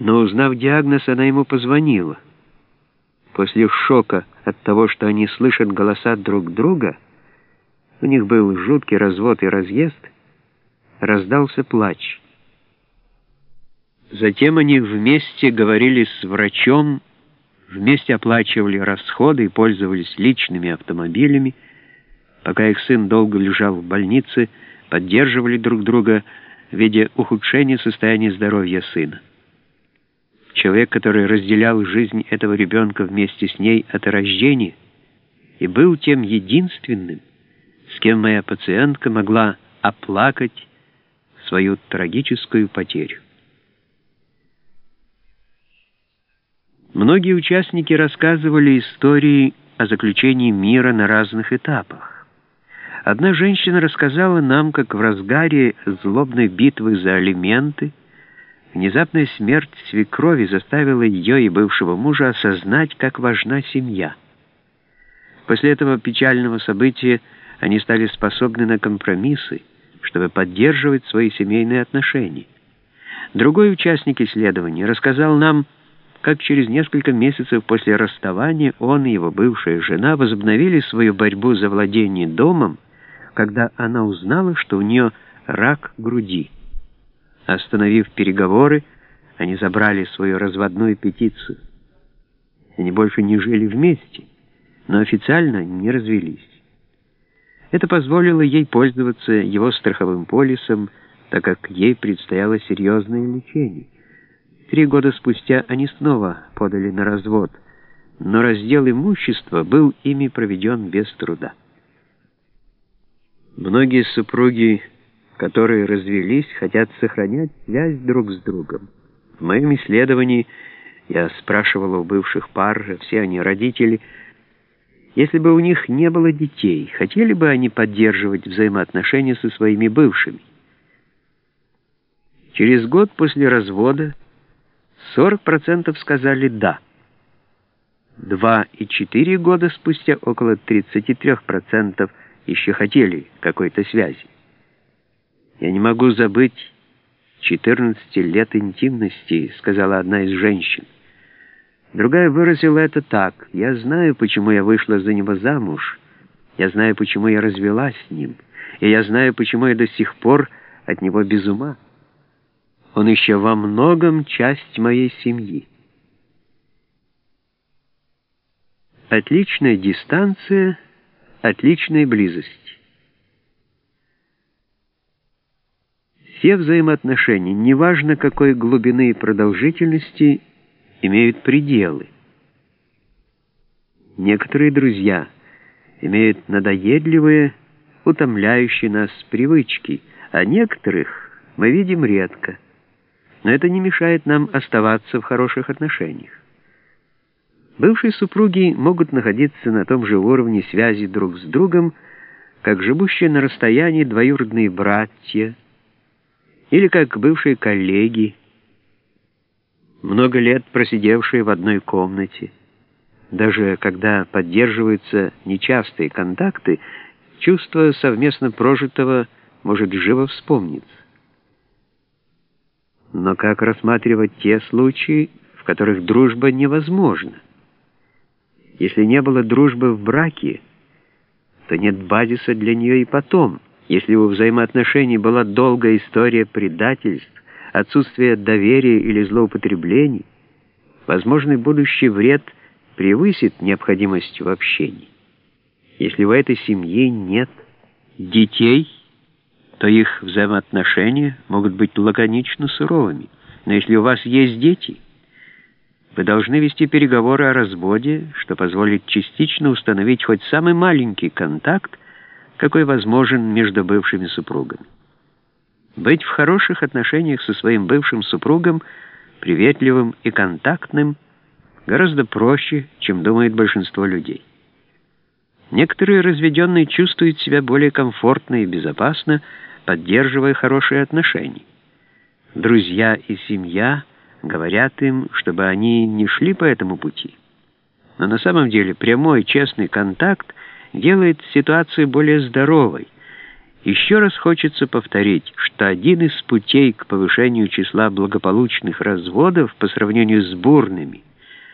Но узнав диагноз, она ему позвонила. После шока от того, что они слышат голоса друг друга, у них был жуткий развод и разъезд, раздался плач. Затем они вместе говорили с врачом, вместе оплачивали расходы и пользовались личными автомобилями, пока их сын долго лежал в больнице, поддерживали друг друга, видя ухудшение состояния здоровья сына. Человек, который разделял жизнь этого ребенка вместе с ней от рождения и был тем единственным, с кем моя пациентка могла оплакать свою трагическую потерю. Многие участники рассказывали истории о заключении мира на разных этапах. Одна женщина рассказала нам, как в разгаре злобной битвы за алименты внезапная смерть свекрови заставила ее и бывшего мужа осознать, как важна семья. После этого печального события они стали способны на компромиссы, чтобы поддерживать свои семейные отношения. Другой участник исследования рассказал нам, как через несколько месяцев после расставания он и его бывшая жена возобновили свою борьбу за владение домом, когда она узнала, что у нее рак груди. Остановив переговоры, они забрали свою разводную петицию. Они больше не жили вместе, но официально не развелись. Это позволило ей пользоваться его страховым полисом, так как ей предстояло серьезное лечение. Три года спустя они снова подали на развод, но раздел имущества был ими проведен без труда. Многие супруги, которые развелись, хотят сохранять связь друг с другом. В моем исследовании я спрашивал у бывших пар, все они родители, если бы у них не было детей, хотели бы они поддерживать взаимоотношения со своими бывшими? Через год после развода 40% сказали «да». Два и четыре года спустя около 33% еще хотели какой-то связи. «Я не могу забыть 14 лет интимности», — сказала одна из женщин. Другая выразила это так. «Я знаю, почему я вышла за него замуж. Я знаю, почему я развелась с ним. И я знаю, почему я до сих пор от него без ума. Он еще во многом часть моей семьи». Отличная дистанция, отличная близость. Все взаимоотношения, неважно какой глубины и продолжительности, имеют пределы. Некоторые друзья имеют надоедливые, утомляющие нас привычки, а некоторых мы видим редко. Но это не мешает нам оставаться в хороших отношениях. Бывшие супруги могут находиться на том же уровне связи друг с другом, как живущие на расстоянии двоюродные братья, или как бывшие коллеги, много лет просидевшие в одной комнате. Даже когда поддерживаются нечастые контакты, чувство совместно прожитого может живо вспомниться. Но как рассматривать те случаи, в которых дружба невозможна? Если не было дружбы в браке, то нет базиса для нее и потом. Если у взаимоотношений была долгая история предательств, отсутствие доверия или злоупотреблений, возможный будущий вред превысит необходимость в общении. Если в этой семье нет детей, то их взаимоотношения могут быть лаконично суровыми. Но если у вас есть дети, вы должны вести переговоры о разводе, что позволит частично установить хоть самый маленький контакт, какой возможен между бывшими супругами. Быть в хороших отношениях со своим бывшим супругом, приветливым и контактным, гораздо проще, чем думает большинство людей. Некоторые разведенные чувствуют себя более комфортно и безопасно, поддерживая хорошие отношения. Друзья и семья говорят им, чтобы они не шли по этому пути. Но на самом деле прямой, честный контакт делает ситуацию более здоровой, Еще раз хочется повторить, что один из путей к повышению числа благополучных разводов по сравнению с бурными –